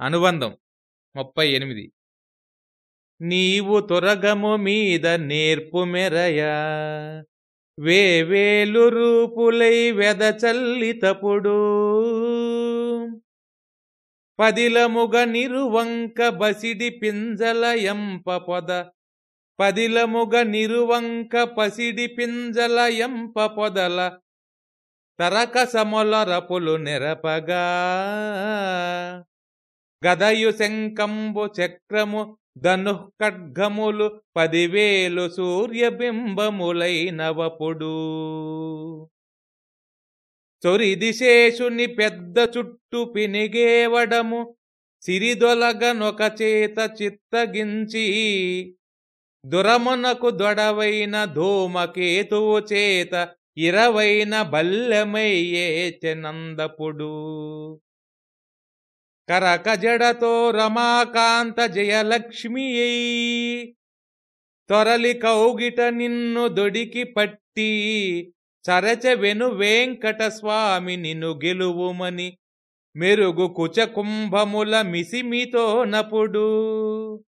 అనుబంధం ముప్పై ఎనిమిది. నీవు తురగము మీద నేర్పు మెరయా వేవేలు రూపులై వెదచల్లితపుడు పదిలముగ నిరువంక బసిడి పింజలయంప పొద పదిలముగ నిరువంక పసిడి పింజలయంప పొదల తరకసముల రపులు నెరపగా. గదయు శంకంబు చక్రము ధనుఃఖడ్గములు పదివేలు సూర్యబింబములైనవపుడు. చొరిదిశేషుని పెద్ద చుట్టు పినిగేవడము సిరిదొలగనొక చేత చిత్తగించి దురమునకు దొడవైన ధూమకేతువు చేత ఇరవైన బల్లెమయ్యేచెనందపుడు కరకజడతో రమాకాంత జయలక్ష్మియై. తొరలి కౌగిట నిన్ను దొడికి పట్టి. చరచవెను వెను నిన్ను గెలువుమని. మెరుగు కుచకుంభముల మిసిమితో నపుడు.